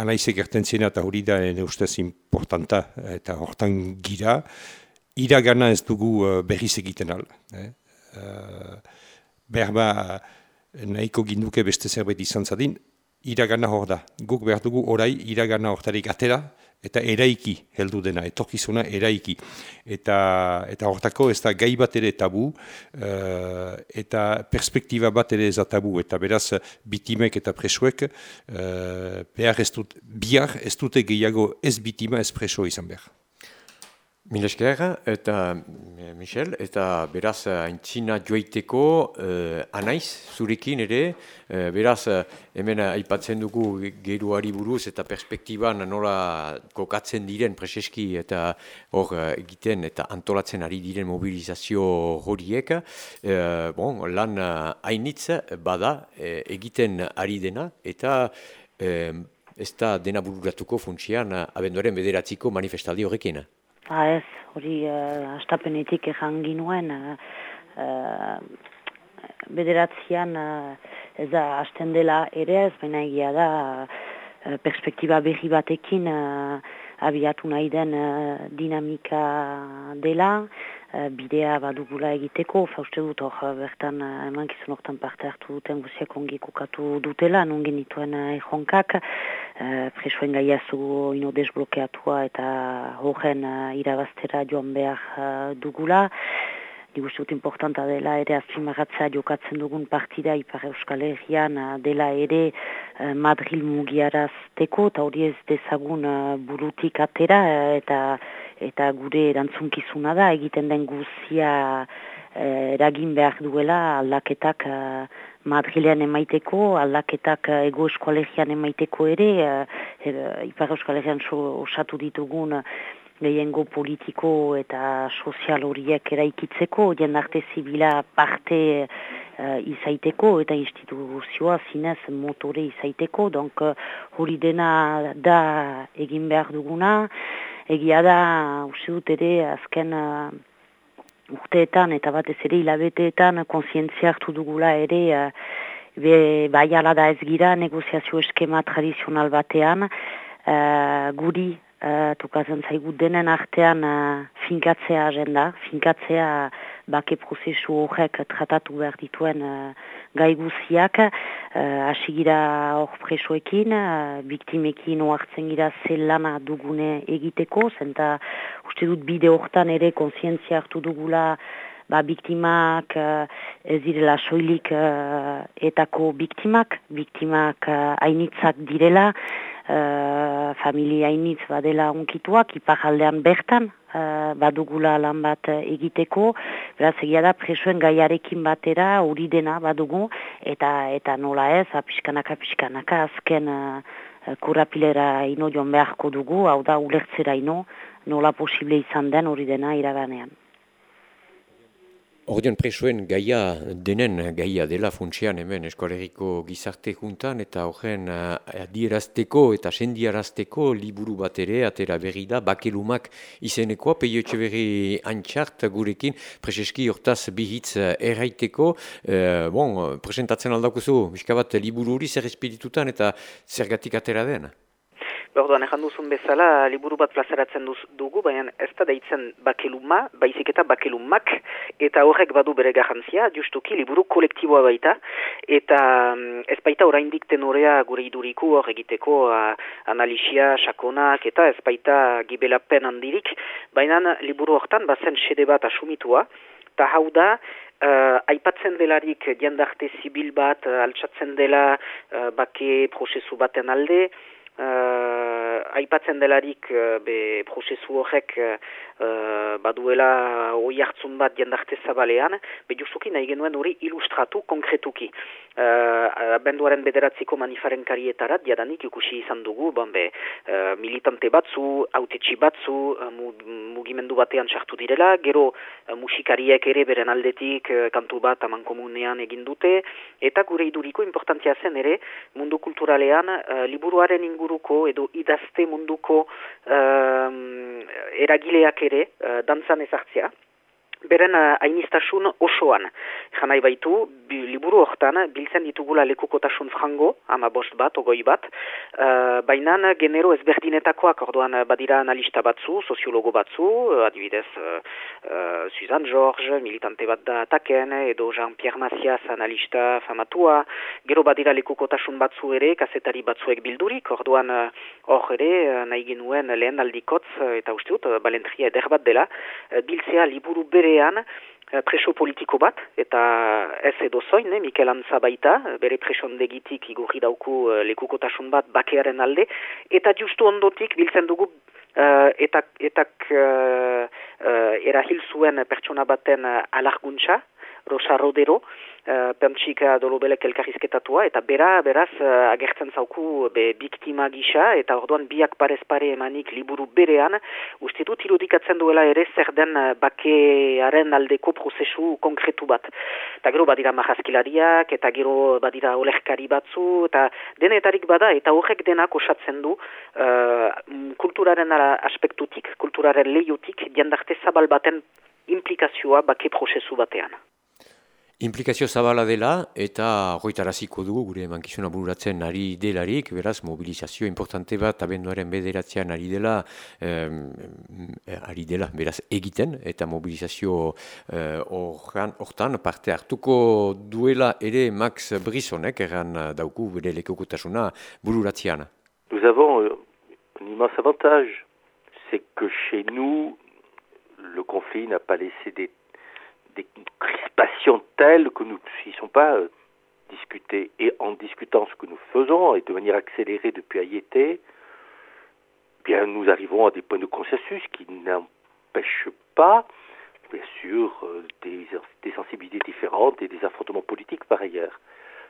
anaizek erten zena eta hori da ene ustez importanta, eta hortan gira, iragana ez dugu uh, berriz egiten al. Eh? Uh, Berba, nahiko ginduke beste zerbait izan zadin, iragana hor da. Guk behar dugu orai iragana hortarik atera eta eraiki heldu dena, etorkizuna eraiki. Eta, eta hortako ez da gai bat ere tabu uh, eta perspektiba bat ere ez da tabu. Eta beraz, bitimek eta presoek uh, behar ez dut, bihar ez dute gehiago ez bitima ez preso izan behar. Milesker, eta Michel, eta beraz aintzina joiteko eh, anaiz zurekin ere, eh, beraz hemen aipatzen dugu geruari buruz eta perspektiban nola kokatzen diren preseski eta hor egiten eta antolatzen ari diren mobilizazio horiek, eh, bon, lan hainitz bada eh, egiten ari dena eta eh, ez da dena bururatuko funtsian abenduaren bederatziko manifestaldi horrekin. Ba ez, hori uh, astapenetik egan ginuen, uh, uh, bederatzean uh, ez da hasten dela ere ez, baina egia da uh, perspektiba berri batekin uh, abiatu nahi den uh, dinamika dela, bidea badugula egiteko, fauste dut hor bertan uh, eman kizun hortan parte hartu duten guziak ongi kukatu dutela, non genituen ejonkak, uh, presoen gaiazu ino desblokeatua eta horren irabaztera joan behar dugula. Uste dut importanta dela ere azimagatzea jokatzen dugun partida Ipar Euskal Herrian dela ere uh, Madril mugiarazteko eta hori ez dezagun uh, burutik atera eta eta gure erantzunkizuna da egiten den guzia eragin behar duela aldaketak Madrilean emaiteko, aldaketak eh, ego eskualegian emaiteko ere, Ipar eskualegian osatu ditugun gehiengo politiko eta sozial horiek eraikitzeko, jendarte zibila parte uh, izaiteko eta instituzioa zinez motore izaiteko, donk hori dena da egin behar duguna, egia da, uste dut ere, azken urteetan eta batez ere hilabeteetan konsientzia hartu dugula ere uh, be, bai da ez gira negoziazio eskema tradizional batean. Uh, guri uh, tukazen zaigu denen artean uh, finkatzea agenda, finkatzea bake prozesu horrek tratatu behar dituen uh, gai guziak, uh, asigira hor presoekin, uh, biktimekin oartzen gira zelana dugune egiteko, zenta uste dut bide hortan ere konsientzia hartu dugula ba, biktimak uh, ez direla soilik uh, etako biktimak, biktimak uh, ainitzak direla, uh, familia initz badela onkituak, iparaldean bertan, uh, badugula lan bat egiteko, beraz egia da presoen gaiarekin batera hori dena badugu, eta eta nola ez, apiskanaka, apiskanaka, azken uh, kurapilera ino joan beharko dugu, hau da ulertzera ino, nola posible izan den hori dena iraganean. Ordean presoen gaia denen gaia dela funtsian hemen eskolegiko gizarte juntan eta horren uh, adierazteko eta sendiarazteko liburu bat ere atera berri da bakelumak izenekoa peio etxe berri antxart gurekin preseski hortaz bihitz erraiteko uh, bon, presentatzen aldakuzu miskabat liburu hori zer espiritutan eta zergatik atera den? Orduan, ezan duzun bezala, liburu bat plazaratzen duz, dugu, baina ez da deitzen bakeluma, baizik eta bakelumak, eta horrek badu bere garrantzia, justuki liburu kolektiboa baita, eta mm, ez baita oraindik tenorea gure iduriku hor egiteko analisia, sakonak, eta ez baita gibelapen handirik, baina liburu hortan bazen sede bat asumitua, eta hau da, Uh, aipatzen delarik jendarte zibil bat, uh, altsatzen dela uh, bake prozesu baten alde, aipatzen delarik uh, be prozesu horrek uh, baduela oi hartzun bat jendarte zabalean, be justuki nahi genuen hori ilustratu konkretuki. Uh, benduaren bederatziko manifaren karietarat, jadanik ikusi izan dugu, bon, be, uh, militante batzu, autetxi batzu, uh, mugimendu batean sartu direla, gero uh, musikariek ere beren aldetik uh, kantu bat aman komunean egin dute, eta gure iduriko importantia zen ere mundu kulturalean uh, liburuaren ingu inguruko edo idazte munduko um, eragileak ere uh, dantzan ezartzea beren uh, osoan. Janai baitu, liburu hortan, biltzen ditugula lekukotasun frango, ama bost bat, ogoi bat, uh, baina genero ezberdinetakoak, orduan badira analista batzu, soziologo batzu, adibidez, uh, Suzanne George, militante bat da ataken, edo Jean-Pierre Macias, analista famatua, gero badira lekukotasun batzu ere, kasetari batzuek bildurik, orduan hor ere, nahi genuen lehen aldikotz, eta uste dut, balentria eder bat dela, biltzea liburu bere berean eh, preso politiko bat, eta ez edo zoin, eh, Mikel Antza baita, bere presondegitik igurri dauku lekukotasun bat bakearen alde, eta justu ondotik biltzen dugu uh, etak, etak uh, uh, erahil zuen pertsona baten uh, alarguntza, Rosa Rodero, uh, pentsika dolobelek elkarrizketatua, eta bera, beraz, uh, agertzen zauku be, biktima gisa, eta orduan biak parez pare emanik liburu berean, uste dut irudikatzen duela ere zer den uh, bakearen aldeko prozesu konkretu bat. Eta gero badira mahazkilariak, eta gero badira olerkari batzu, eta denetarik bada, eta horrek denak osatzen du uh, kulturaren aspektutik, kulturaren lehiutik, diandarte zabal baten implikazioa bake prozesu batean. Implikazio zabala dela eta hoitaraziko dugu gure mankizuna bururatzen ari delarik, beraz mobilizazio importante bat abenduaren bederatzean ari dela, eh, ari dela, beraz egiten eta mobilizazio hortan parte hartuko duela ere Max Brisonek erran dauku bere lekokutasuna bururatzean. Nous avons euh, un immense avantage, c'est que chez nous, le conflit n'a pas laissé des des crispations telles que nous ne sont pas euh, discutées. Et en discutant ce que nous faisons, et de manière accélérée depuis Ayété, bien nous arrivons à des points de consensus qui n'empêchent pas, bien sûr, euh, des, sensibilités différentes et des affrontements politiques par ailleurs.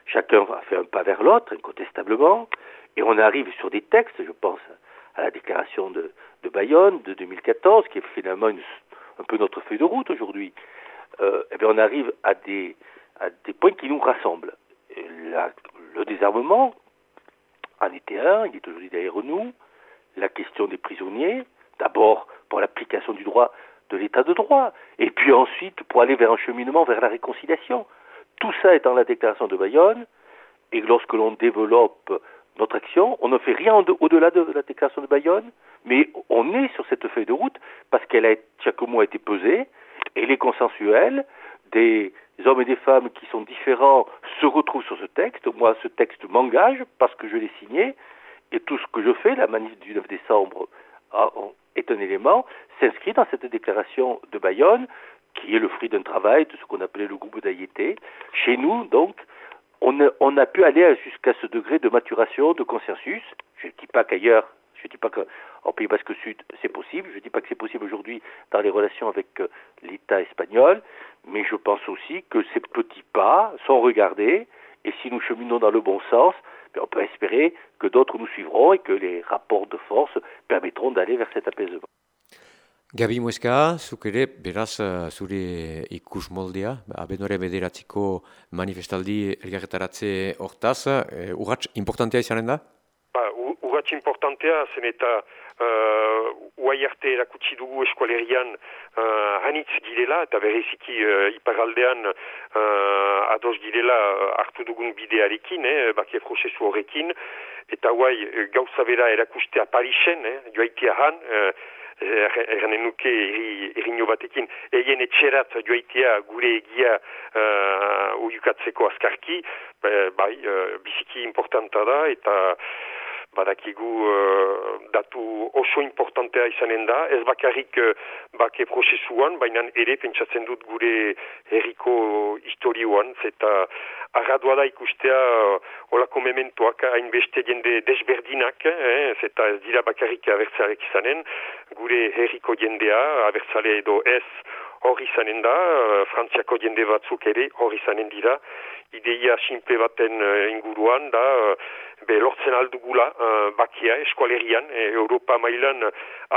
Chacun a fait un pas vers l'autre, incontestablement, et on arrive sur des textes, je pense à la déclaration de, de Bayonne de 2014, qui est finalement une, un peu notre feuille de route aujourd'hui, eh bien on arrive à des, des points qui nous rassemblent. Le désarmement en était un, il est aujourd'hui derrière nous. La question des prisonniers, d'abord pour l'application du droit de l'état de droit, et puis ensuite pour aller vers un cheminement vers la réconciliation. Tout ça est dans la déclaration de Bayonne, et lorsque l'on développe notre action, on ne fait rien au-delà de la déclaration de Bayonne, mais on est sur cette feuille de route parce qu'elle a chaque mot été pesé, et les consensuels des hommes et des femmes qui sont différents se retrouvent sur ce texte. Moi, ce texte m'engage parce que je l'ai signé et tout ce que je fais, la manif du 9 décembre est un élément, s'inscrit dans cette déclaration de Bayonne qui est le fruit d'un travail de ce qu'on appelait le groupe d'Aïeté. Chez nous, donc, on a, on a pu aller jusqu'à ce degré de maturation, de consensus, Je ne dis pas qu'ailleurs, je ne dis pas qu'en Pays Basque Sud c'est possible, je ne dis pas que c'est possible aujourd'hui dans les relations avec euh, l'État espagnol, mais je pense aussi que ces petits pas sont regardés, et si nous cheminons dans le bon sens, ben, on peut espérer que d'autres nous suivront et que les rapports de force permettront d'aller vers cet apaisement. Gabi Mueska, zuk ere, beraz, eh, zure ikus moldea, abenore bederatziko manifestaldi elgarretaratze hortaz, uh, urratx importantea izanen da? Ba, urratx importantea zen eta uh, uai arte erakutsi dugu eskualerian uh, hanitz girela eta bereziki uh, iparaldean uh, ados girela hartu dugun bidearekin, eh, bakia prozesu horrekin, eta uai gauza bera erakustea Parisen, eh, joaitia han, erranen nuke erino batekin egin etxerat joaitea gure egia uh, uiukatzeko azkarki, bai, uh, biziki importanta da eta badakigu uh, datu oso importantea izanen da, ez bakarrik uh, bake prozesuan, baina ere pentsatzen dut gure herriko historioan, eta arradua da ikustea uh, olako mementoak hainbeste jende desberdinak, eh, eta ez dira bakarrik abertzarek izanen, gure herriko jendea, abertzale edo ez, hor izanen da, frantziako jende batzuk ere hor izanen dira, ideia simple baten inguruan da, be lortzen aldugula uh, bakia eskualerian, Europa mailan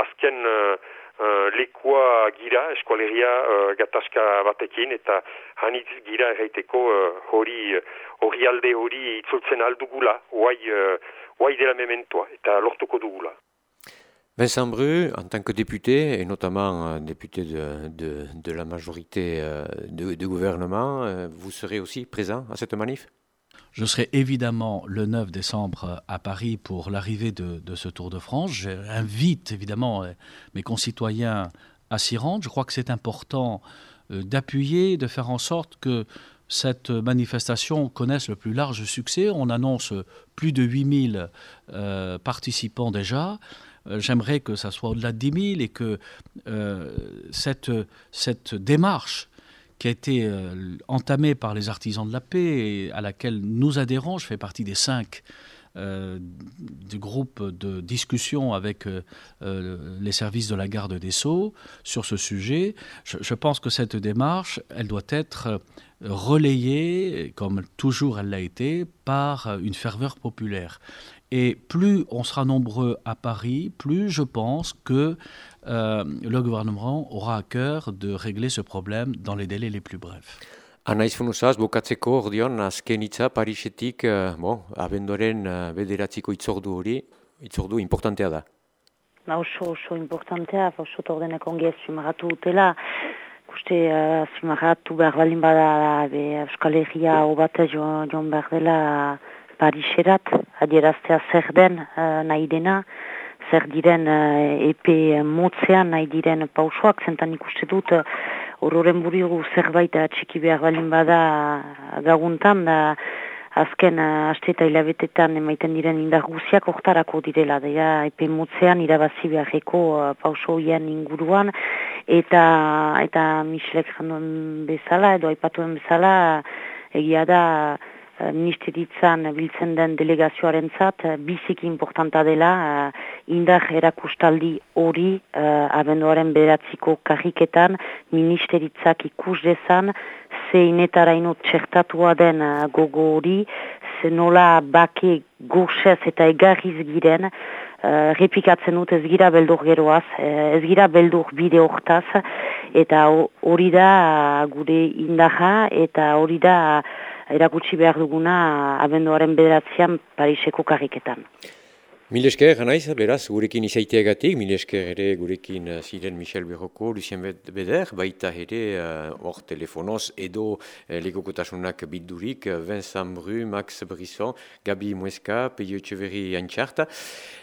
azken uh, uh, lekua gira eskualeria uh, gatazka batekin eta hanitz gira erraiteko hori hori alde hori itzultzen aldugula, huai uh, dela mementoa eta lortuko dugula. Vincent Bru, en tant que député, et notamment député de, la majorité de, de gouvernement, vous serez aussi présent à cette manif? Je serai évidemment le 9 décembre à Paris pour l'arrivée de, ce Tour de France. J'invite évidemment euh, mes concitoyens à s'y rendre. Je crois que c'est important euh, d'appuyer, de faire en sorte que cette manifestation connaisse le plus large succès. On annonce plus de 8000 euh, participants déjà. J'aimerais que ça soit au-delà de 10 000 et que cette, cette démarche qui a été euh, entamée par les artisans de la paix et à laquelle nous adhérons. Je fais partie des cinq euh, du groupe de discussion avec euh, les services de la garde des Sceaux sur ce sujet. Je, pense que cette démarche, elle doit être relayée, comme toujours elle l'a été, par une ferveur populaire. Et plus on sera nombreux à Paris, plus je pense que euh, le gouvernement aura à cœur de régler ce problème dans les délais les plus brefs. Anaiz funuzaz, bukatzeko ordeon, azken itza Parisetik, uh, bon, abendoren uh, bederatziko itzordu hori, itzordu importantea da. Na oso, oso importantea, oso tordenek ongi ez zumaratu utela, Kuste, uh, zumaratu behar balin bada, be, Euskal Herria obate joan behar dela Pariserat, adieraztea zer den uh, nahi dena, zer diren uh, epe motzean nahi diren pausoak, zentan ikuste dut uh, burigu zerbait txiki behar balin bada gaguntan, da azken uh, aste eta hilabetetan emaiten diren indar guziak oktarako direla, da epe motzean irabazi beharreko uh, pausoien inguruan, eta eta Michelek bezala, edo aipatuen bezala, egia da, Eh, ministeritzan biltzen den delegazioaren zat, eh, biziki importanta dela uh, indar erakustaldi hori abenduaren beratziko karriketan ministeritzak ikus dezan zeinetara inot txertatua den gogo hori, ze nola bake goxez eta egarriz giren, uh, repikatzen dut ez gira beldur geroaz, ez gira beldur bide hortaz, eta hori da gure indaja, eta hori da erakutsi behar duguna abenduaren bederatzean Pariseko karriketan. Mil esker, anaiz, beraz, gurekin izaiteagatik, mil esker ere gurekin uh, ziren Michel Berroko, Lucien Beder, baita ere uh, hor uh, telefonoz edo uh, legokotasunak bidurik, uh, Vincent Bru, Max Brisson, Gabi Muesca, Peio Etxeverri Antxarta.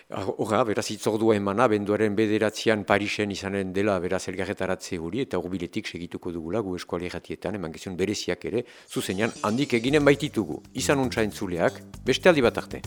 Horra, beraz, itzordua emana, benduaren bederatzean Parisen izanen dela, beraz, elgarretaratze hori, eta urbiletik segituko dugula, gu eskuali erratietan, eman gezion bereziak ere, zuzenean, handik eginen baititugu. Izan untsa entzuleak, beste aldi bat arte.